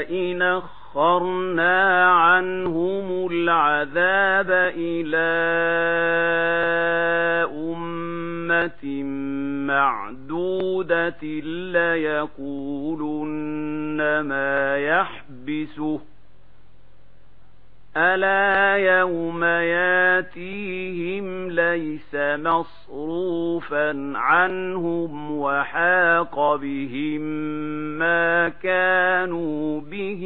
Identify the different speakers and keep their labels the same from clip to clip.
Speaker 1: لئن أخرنا عنهم العذاب إلى أمة معدودة ليقولن ما يحبسه ألا يوم ياتيهم ليس مصروفا عنهم وحاق بهم ما كانوا به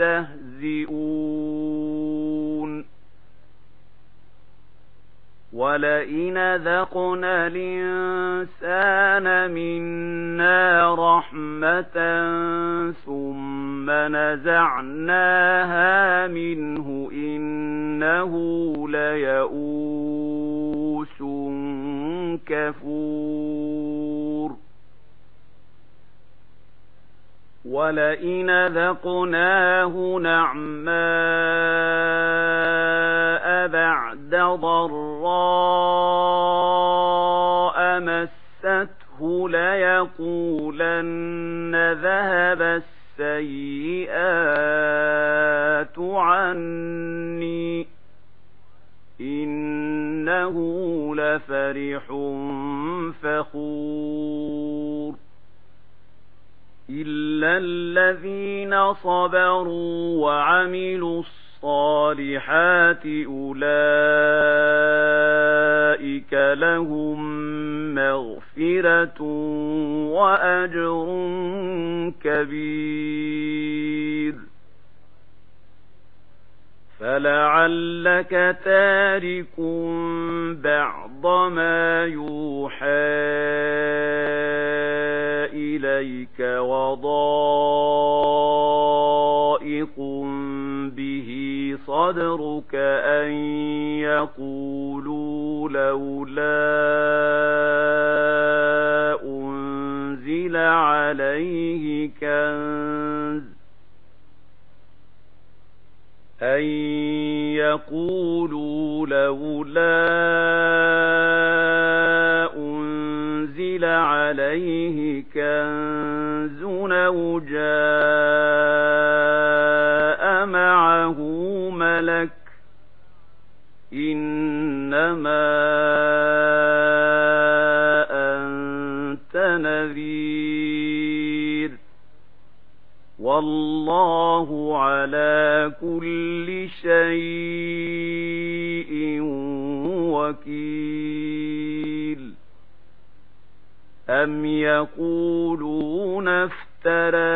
Speaker 1: يستهزئون وَلَئِنْ ذَقْنَا الْإِنْسَانَ مِنَّا رَحْمَةً ثُمَّ نَزَعْنَاهَا مِنْهُ إِنَّهُ لَيَئُوسٌ كَفُورٌ وَلَئِنْ ذَقْنَاهُ نَعْمَاءً بعد ضراء مسته ليقولن ذهب السيئات عني إنه لفرح فخور إلا الذين صبروا وعملوا الصبر الصالحات أولئك لهم مغفرة وأجر كبير. فلعلك تارك بعض ما يوحى إليك وضائق صدرك أن يقولوا لولا أنزل عليه كنز أن يقولوا لولا أنزل عليه كنز أو جاز والله على كل شيء وكيل. أم يقولون افتراه؟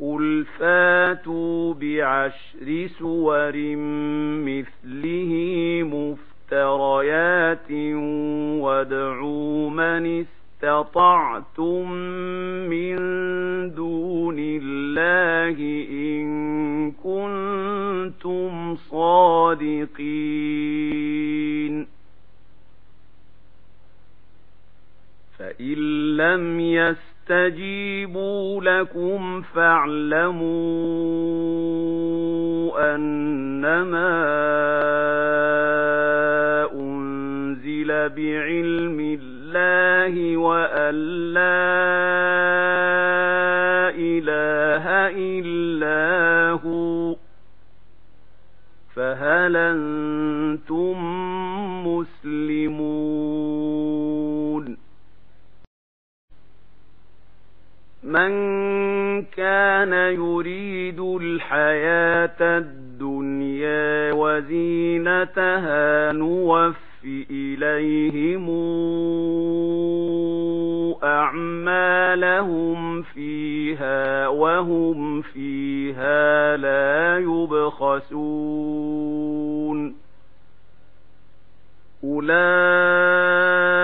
Speaker 1: قل فاتوا بعشر سور مثله مفتريات وادعوا من استطعتم فهل أنتم مسلمون من كان يريد الحياة الدنيا وزينتها نوفي إليهم أعمالهم فيها وهم فيها لا يبخسون أولئك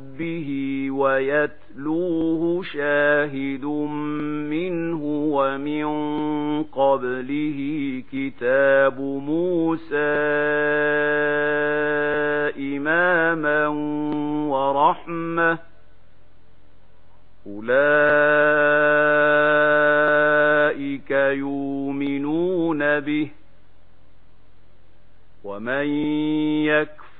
Speaker 1: به ويتلوه شاهد منه ومن قبله كتاب موسى إماما ورحمة أولئك يؤمنون به ومن يكفر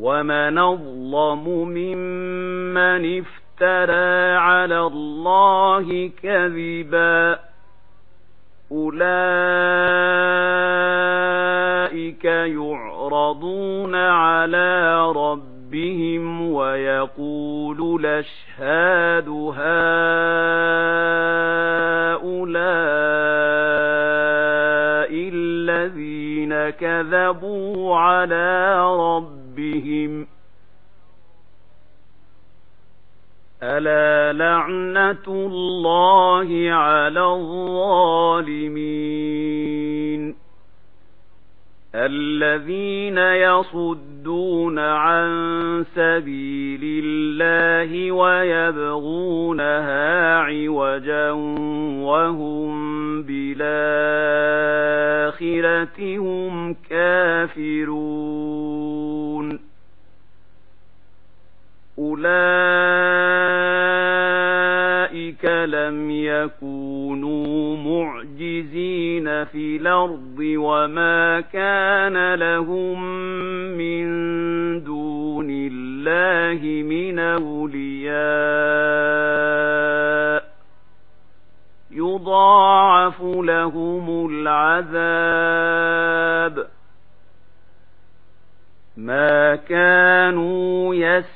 Speaker 1: ومن أظلم ممن افترى على الله كذبا أولئك يعرضون على ربهم ويقول لشهاد هؤلاء الذين كذبوا على ربهم بِهِمْ أَلَا لَعْنَةُ اللَّهِ عَلَى الظَّالِمِينَ الَّذِينَ يَصُدُّونَ عَن سَبِيلِ اللَّهِ وَيَبْغُونَهَا عِوَجًا وَهُمْ بِالْآخِرَةِ هُمْ كَافِرُونَ أولئك لم يكونوا معجزين في الأرض وما كان لهم من دون الله من أولياء. يضاعف لهم العذاب. ما كانوا يسرون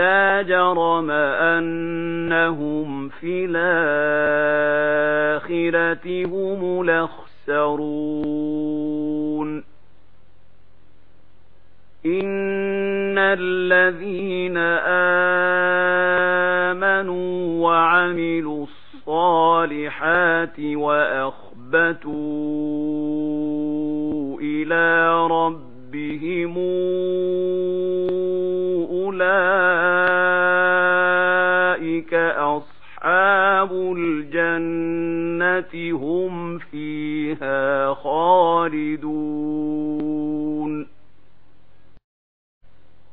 Speaker 1: لا جرم أنهم في الآخرة هم لخسرون إن الذين آمنوا وعملوا الصالحات وأخبتوا إلى ربهم الجنة هم فيها خالدون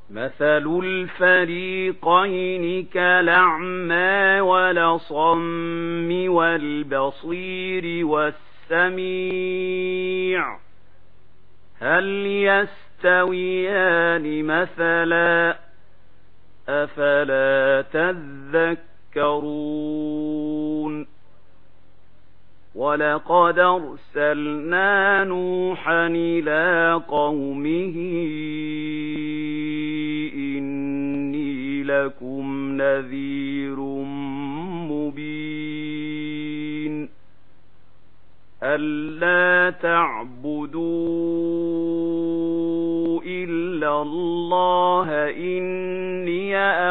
Speaker 1: مثل الفريقين كالأعمى ولصم والبصير والسميع هل يستويان مثلا أفلا تذكرون وَلَقَدْ أَرْسَلْنَا نُوحًا إِلَى قَوْمِهِ إِنِّي لَكُمْ نَذِيرٌ مُبِينٌ أَلَّا تَعْبُدُوا إِلَّا اللَّهَ إني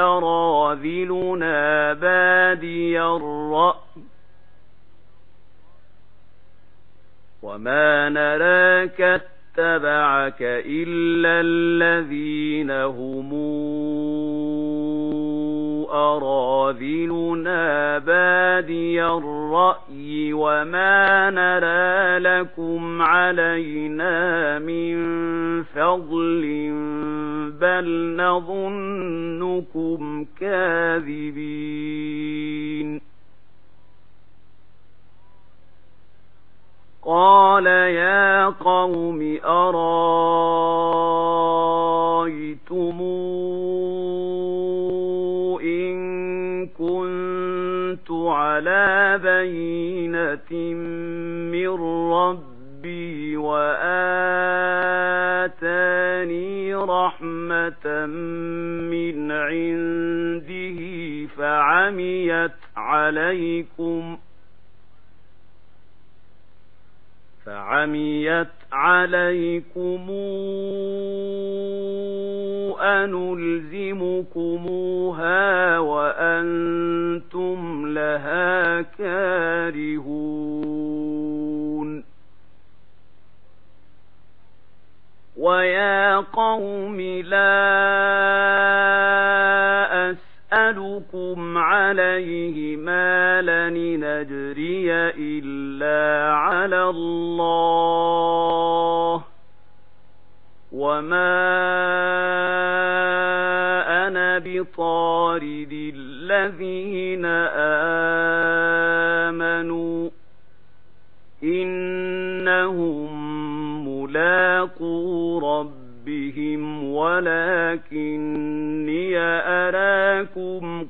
Speaker 1: أراذلنا بادي الرأي وما نراك اتبعك إلا الذين همون أراذلنا بادي الرأي وما نرى لكم علينا من فضل بل نظنكم كاذبين. قال يا قوم أرايت عميت عليكم. فعميت عليكم أنلزمكموها وأنتم لها كارهون. ويا قوم لا أسألكم عليه مالا نجري إلا على الله وما أنا بطارد الذين آمنوا إنهم ملاقو ربهم ولكني أرى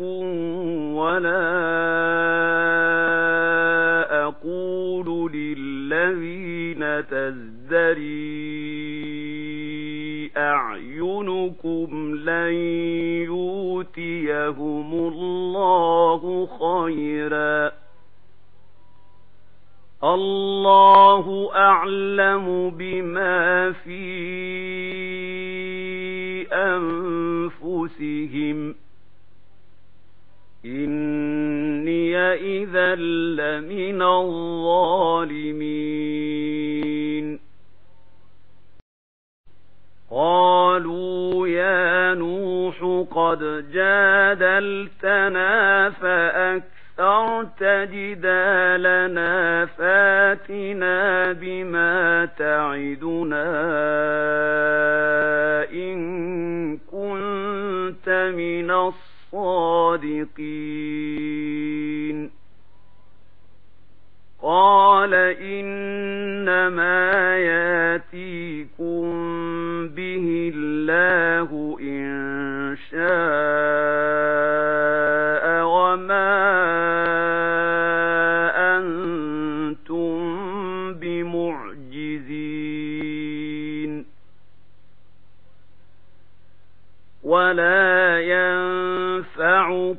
Speaker 1: لكم ولا أقول للذين تزدري أعينكم لن يوتيهم الله خيرا الله أعلم بما في أنفسهم إني إذا لمن الظالمين قالوا يا نوح قد جادلتنا فأكثرت جدالنا فاتنا بما تعدنا إن كنت من الصالحين الصادقين. قال إنما ياتيكم به الله إن شاء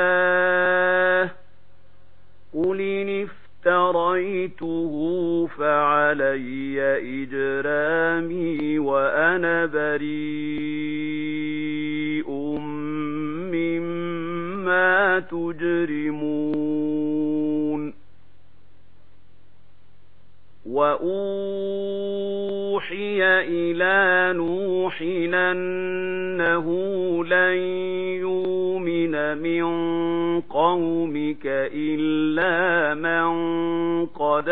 Speaker 1: افتراه قل إن افتريته فعلي إجرامي وأنا بريء مما تجرمون وأولا أوحي إلى نوح أنه لن يؤمن من قومك إلا من قد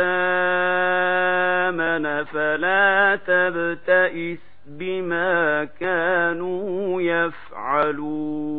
Speaker 1: آمن فلا تبتئس بما كانوا يفعلون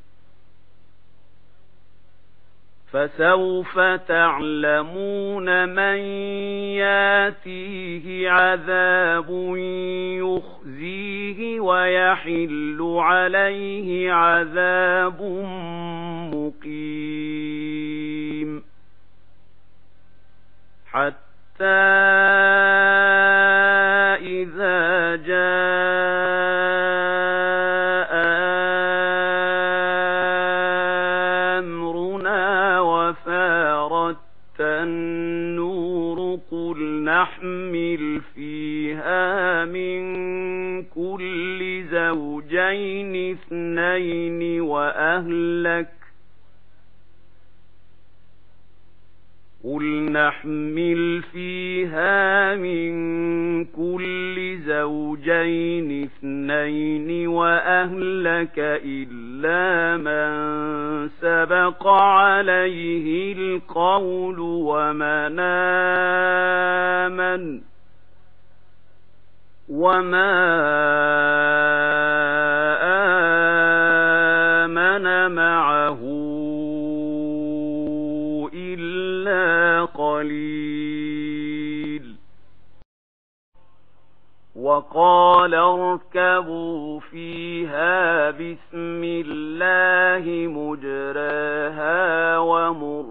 Speaker 1: فَسَوْفَ تَعْلَمُونَ مَنْ يَأْتِيهِ عَذَابٌ يُخْزِيهِ وَيَحِلُّ عَلَيْهِ عَذَابٌ مُقِيمٌ. حَتَّى إِذَا جَاءَ اثنين اثنين وأهلك. قل نحمل فيها من كل زوجين اثنين وأهلك إلا من سبق عليه القول ومن آمن. وما آمن وقال اركبوا فيها بسم الله مجراها ومر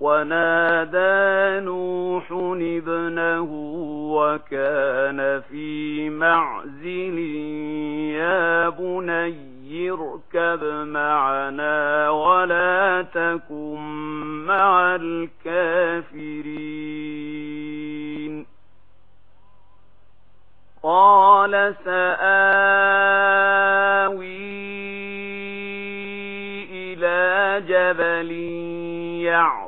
Speaker 1: ونادى نوح ابنه وكان في معزل يا بني اركب معنا ولا تكن مع الكافرين. قال سآوي إلى جبل يعلم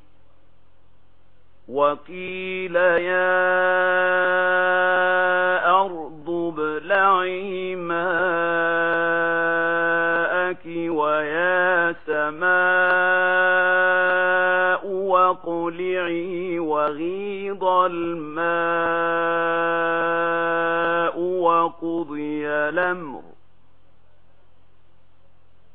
Speaker 1: وقيل يا أرض بلعي ماءك ويا سماء وقلعي وغيض الماء وقضي الأمر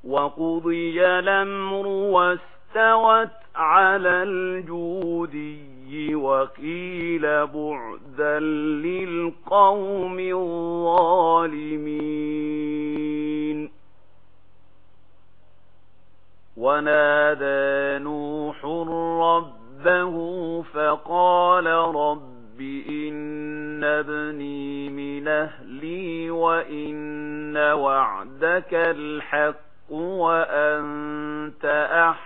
Speaker 1: وقضي الأمر واستوت على الجودي وقيل بعدا للقوم الظالمين ونادى نوح ربه فقال رب إن ابني من أهلي وإن وعدك الحق وأنت أحسن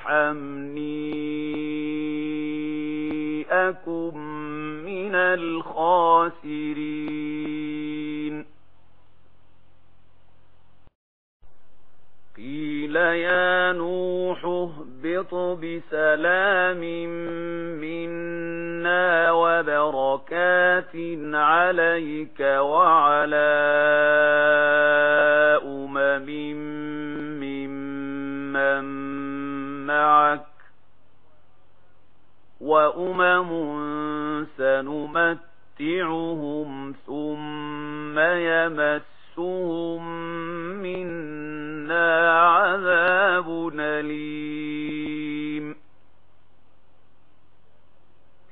Speaker 1: أمني أكم من الخاسرين قيل يا نوح اهبط بسلام منا وبركات عليك وعلى وأمم سنمتعهم ثم يمسهم منا عذاب أليم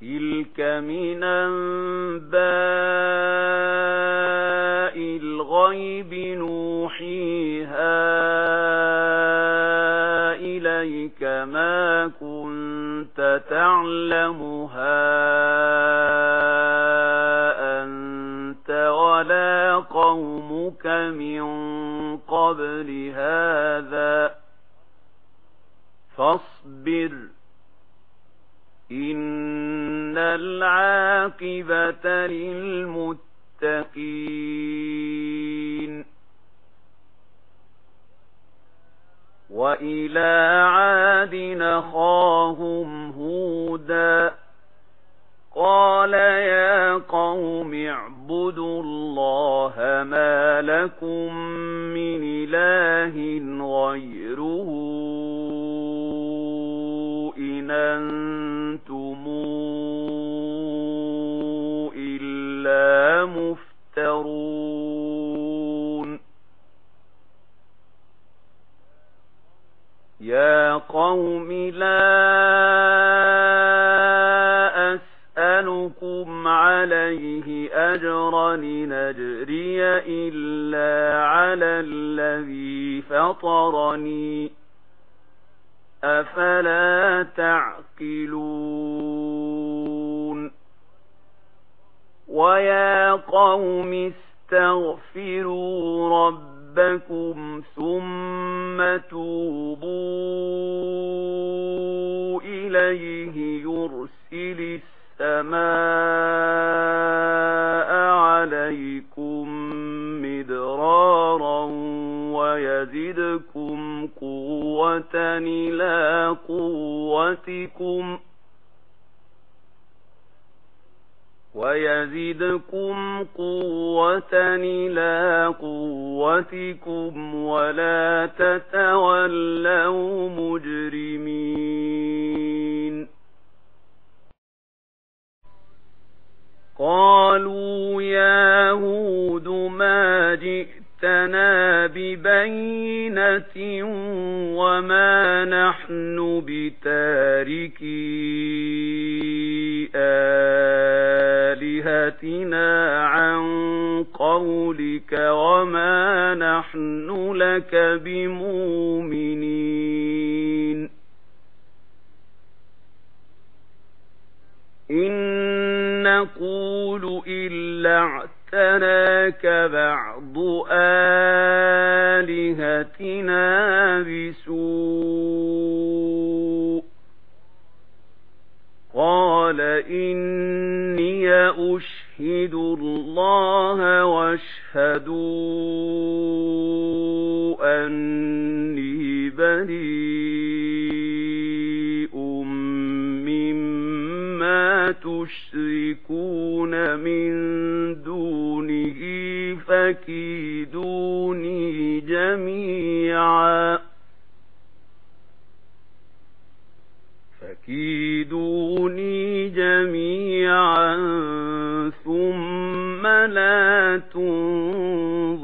Speaker 1: تلك من أنباء الغيب نوحيها إليك تَعْلَمُهَا أَنْتَ وَلَا قَوْمُكَ مِنْ قَبْلِ هَذَا فَاصْبِرْ إِنَّ الْعَاقِبَةَ لِلْمُتَّقِينَ وَإِلَى عَادٍ نخاهم هودا قال يا قوم اعبدوا الله ما لكم من إله غيره إن أنتم إلا مفترون يا قوم لا أسألكم عليه أجرا نجري إلا على الذي فطرني أفلا تعقلون ويا قوم استغفروا ربكم رَبَّكُمْ ثُمَّ تُوبُوا إِلَيْهِ يُرْسِلِ السَّمَاءَ عَلَيْكُمْ مِدْرَارًا وَيَزِدْكُمْ قُوَّةً إِلَى قُوَّتِكُمْ ۖ وَيَزِدْكُمْ قُوَّةً إِلَى قُوَّتِكُمْ وَلَا تَتَوَلَّوْا مُجْرِمِينَ قَالُوا يَا هُودُ مَا جِئْتَ جئتنا ببينة وما نحن بتاركي آلهتنا عن قولك وما نحن لك بمؤمنين إن نقول إلا اعتناك بعض آلهتنا بسوء قال إني أشهد الله واشهدوا أني بريء مما تشركون من دونه فكيدوني جميعا. فكيدوني جميعا ثم لا تنظرون.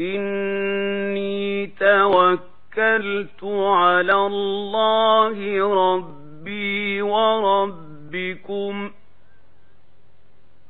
Speaker 1: إني توكلت على الله ربي وربكم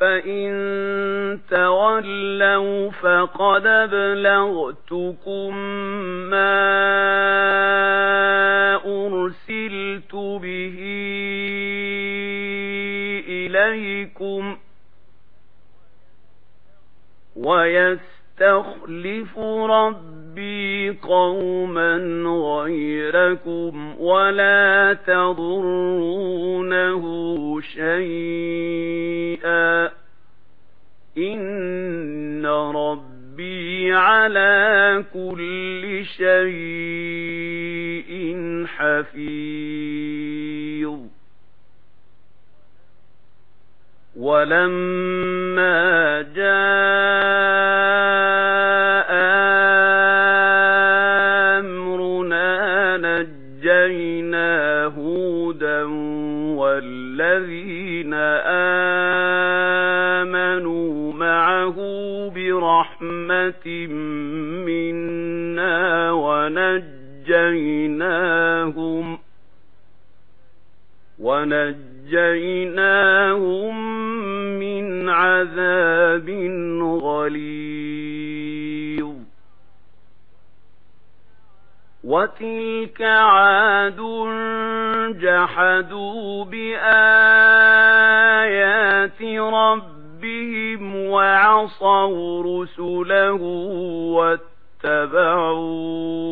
Speaker 1: فَإِن تَوَلَّوْا فَقَدْ أَبْلَغْتُكُم مَّا أُرْسِلْتُ بِهِ إِلَيْكُمْ وَيَسْتَخْلِفُ رَبُّكُمْ بِي قوما غيركم ولا تضرونه شيئا إن ربي على كل شيء حفيظ ولما جاء منا ونجيناهم ونجيناهم من عذاب غليظ. وتلك عاد جحدوا بآيات رب وعصوا رسله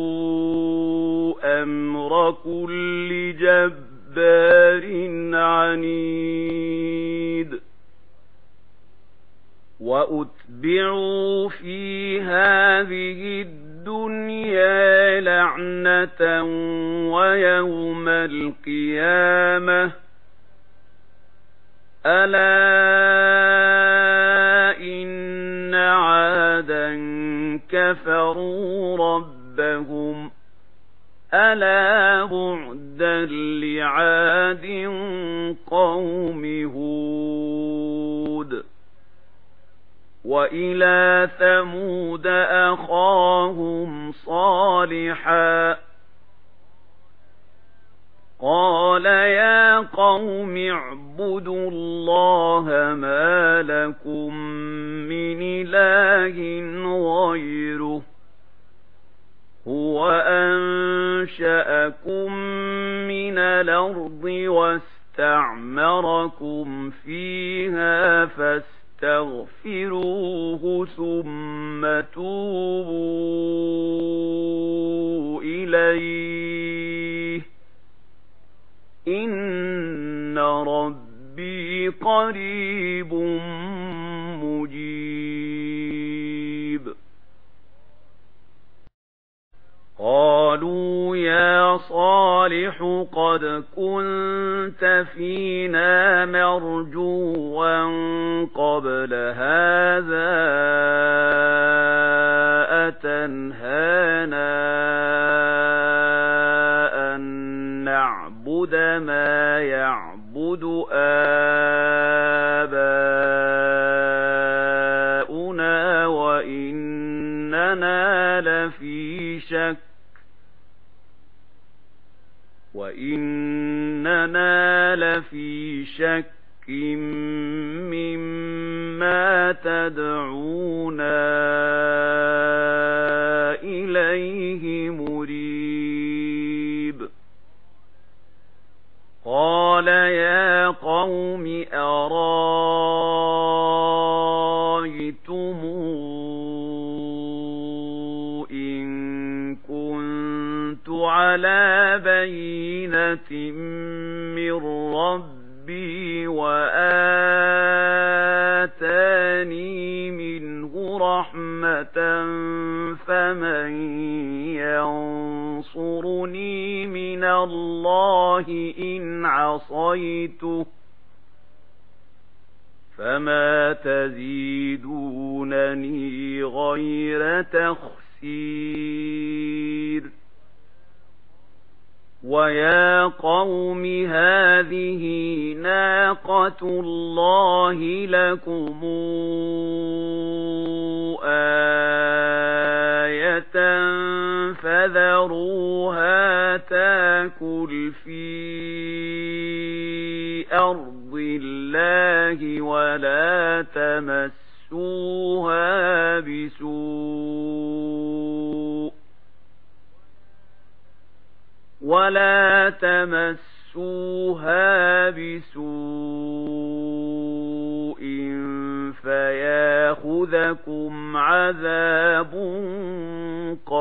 Speaker 1: واتبعوا أمر كل جبار عنيد وأتبعوا في هذه الدنيا لعنة ويوم القيامة ألا إن عادا كفروا ربهم ألا بعدا لعاد قوم هود وإلى ثمود أخاهم صالحا قال يا قوم اعبدوا الله ما لكم من إله غيره هو أنشأكم من الأرض واستعمركم فيها فاستغفروه ثم توبوا قريب مجيب. قالوا يا صالح قد كنت فينا مرجوا قبل هذا أتنهى شك مما تدعونا إليه مريب قال يا قوم أرايتم إن كنت على بينة من ينصرني من الله إن عصيته فما تزيدونني غير تخسير ويا قوم هذه ناقة الله لكم آمين فَذَرُوهَا تَأْكُلْ فِي أَرْضِ اللَّهِ وَلَا تَمَسُّوهَا بِسُوءٍ وَلَا تَمَسُّوهَا بِسُوءٍ فَيَأْخُذَكُمْ عَذَابٌ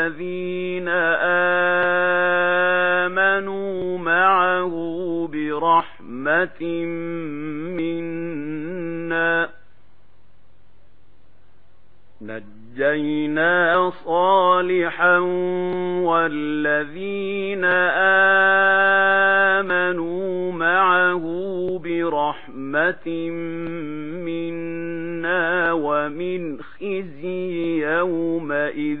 Speaker 1: الذين آمنوا معه برحمة منا نجينا صالحا والذين آمنوا معه برحمة منا ومن خزي يومئذ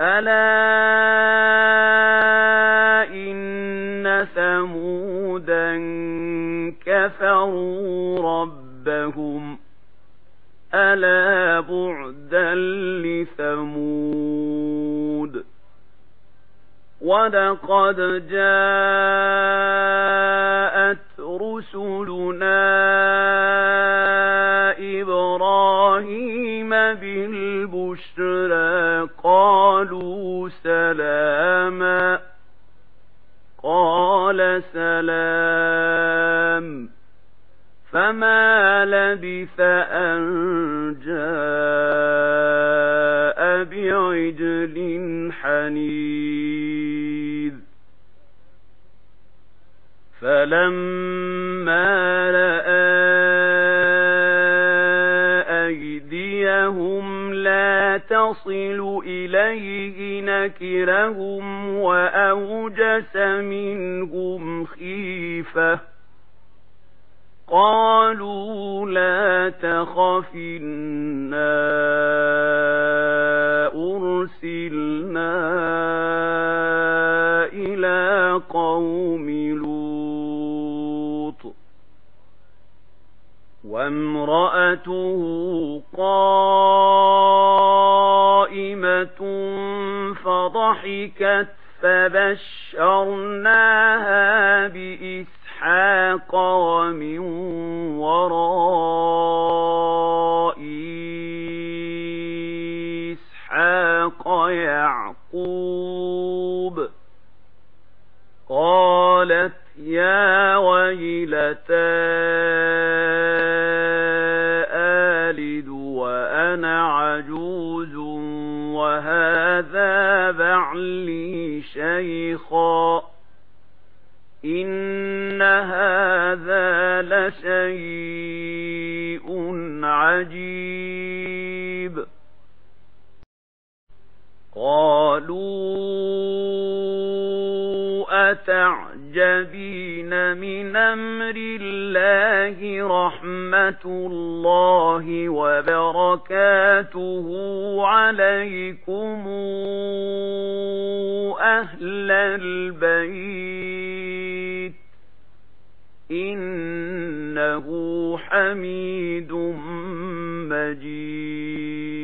Speaker 1: ألا إن ثمودا كفروا ربهم ألا بعدا لثمود ولقد جاءت رسلنا إبراهيم بالبشرى قالوا سلاما. قال سلام. فما لبث أن جاء بعجل حنيذ. فلما يصل إليه نكرهم وأوجس منهم خيفة. قالوا لا تخفنا أرسلنا إلى قوم لوط. وامرأته قال قائمة فضحكت فبشرناها بإسحاق ومن وراء إسحاق يعقوب قالت يا ويلتان لي شيخا. إن هذا لشيء عجيب. قالوا تَعْجَبِينَ مِنْ أَمْرِ اللَّهِ رَحْمَةُ اللَّهِ وَبَرَكَاتُهُ عَلَيْكُمْ أَهْلَ الْبَيْتِ إِنَّهُ حَمِيدٌ مَّجِيدٌ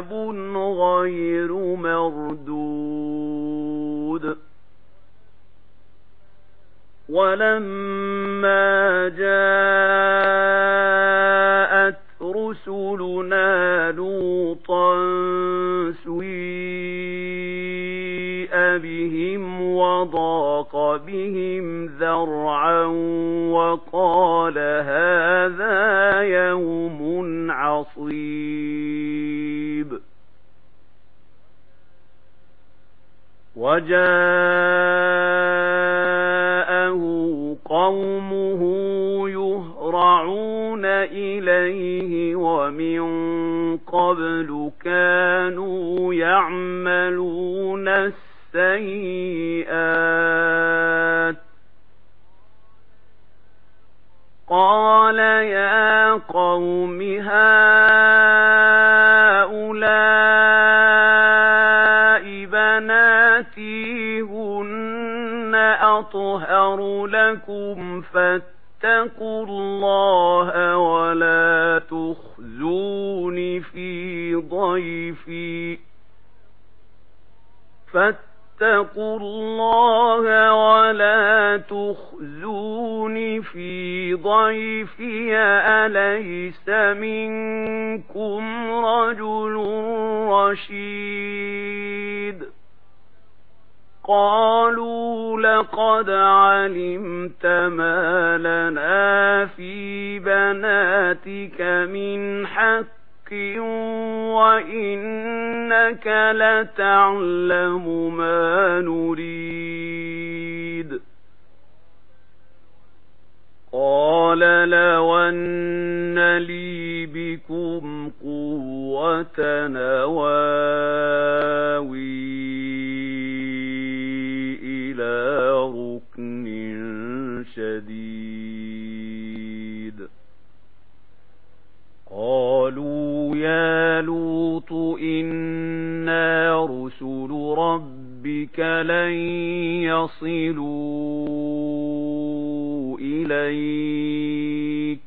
Speaker 1: عذاب غير مردود ولما جاءت رسلنا لوطا سيئ بهم وضاق بهم ذرعا وقال هذا يوم عصيب وَجَاءَهُ قَوْمُهُ يُهْرَعُونَ إِلَيْهِ وَمِنْ قَبْلُ كَانُوا يَعْمَلُونَ السَّيِّئَاتِ قَالَ يَا قَوْمِ هَذَا أطهر لكم فاتقوا الله ولا تخزون في ضيفي فاتقوا الله ولا تخزون في ضيفي أليس منكم رجل رشيد قالوا لقد علمت ما لنا في بناتك من حق وإنك لتعلم ما نريد. قال لو أن لي بكم قوة نواوي. شديد. قالوا يا لوط إنا رسل ربك لن يصلوا إليك.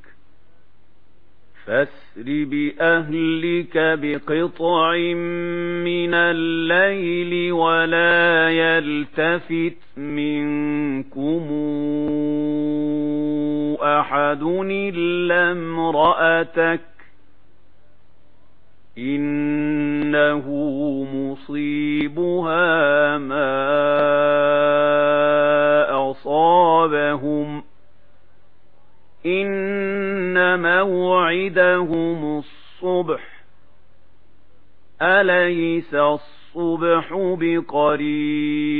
Speaker 1: فاسر بأهلك بقطع من الليل ولا يلتفت منكم. أحد إلا امرأتك إنه مصيبها ما أصابهم إن موعدهم الصبح أليس الصبح بقريب